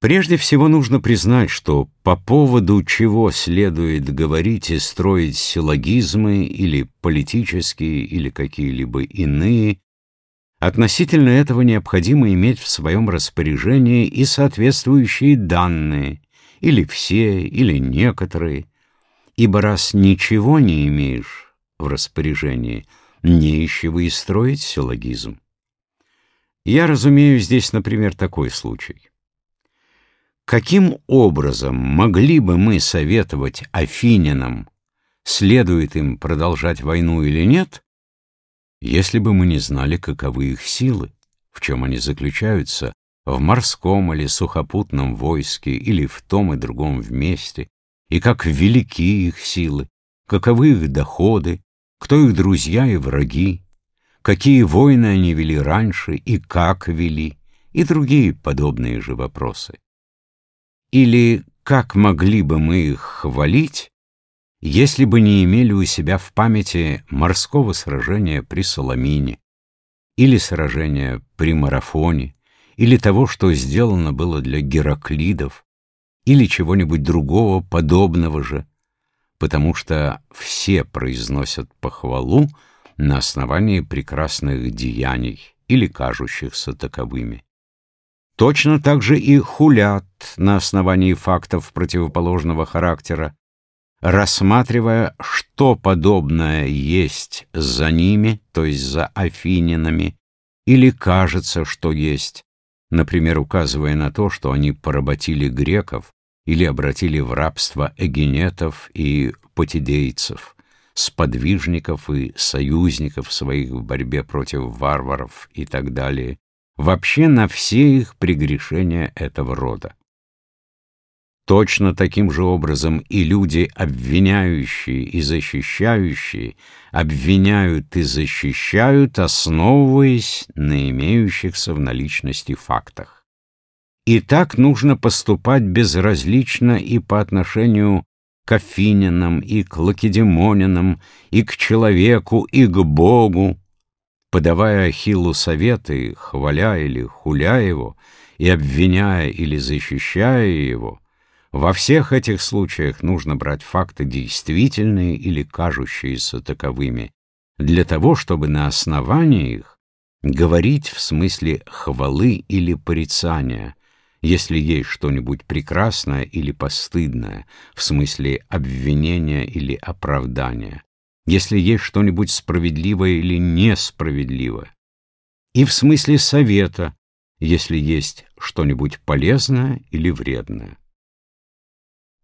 Прежде всего нужно признать, что по поводу чего следует говорить и строить силлогизмы или политические, или какие-либо иные, относительно этого необходимо иметь в своем распоряжении и соответствующие данные, или все, или некоторые, ибо раз ничего не имеешь в распоряжении, не ищи и строить силлогизм. Я разумею здесь, например, такой случай. Каким образом могли бы мы советовать афинянам, следует им продолжать войну или нет, если бы мы не знали, каковы их силы, в чем они заключаются, в морском или сухопутном войске или в том и другом вместе, и как велики их силы, каковы их доходы, кто их друзья и враги, какие войны они вели раньше и как вели, и другие подобные же вопросы. Или как могли бы мы их хвалить, если бы не имели у себя в памяти морского сражения при Соломине, или сражения при Марафоне, или того, что сделано было для Гераклидов, или чего-нибудь другого подобного же, потому что все произносят похвалу на основании прекрасных деяний или кажущихся таковыми. Точно так же и хулят на основании фактов противоположного характера, рассматривая, что подобное есть за ними, то есть за афининами, или кажется, что есть, например, указывая на то, что они поработили греков или обратили в рабство эгенетов и потидейцев, сподвижников и союзников своих в борьбе против варваров и так далее, вообще на все их прегрешения этого рода. Точно таким же образом и люди, обвиняющие и защищающие, обвиняют и защищают, основываясь на имеющихся в наличности фактах. И так нужно поступать безразлично и по отношению к Афининам, и к Лакедемонинам, и к человеку, и к Богу, подавая Ахиллу советы, хваля или хуля его, и обвиняя или защищая его, во всех этих случаях нужно брать факты действительные или кажущиеся таковыми, для того, чтобы на основании их говорить в смысле хвалы или порицания, если есть что-нибудь прекрасное или постыдное, в смысле обвинения или оправдания если есть что-нибудь справедливое или несправедливое, и в смысле совета, если есть что-нибудь полезное или вредное.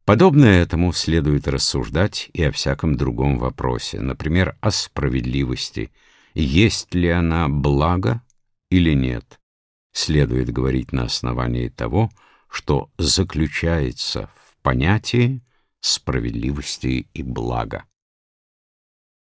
Подобно этому следует рассуждать и о всяком другом вопросе, например, о справедливости, есть ли она благо или нет. Следует говорить на основании того, что заключается в понятии справедливости и блага.